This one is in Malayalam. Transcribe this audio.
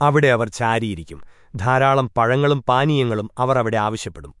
അവിടെ അവർ ചാരിയിരിക്കും. ധാരാളം പഴങ്ങളും പാനീയങ്ങളും അവർ അവിടെ ആവശ്യപ്പെടും.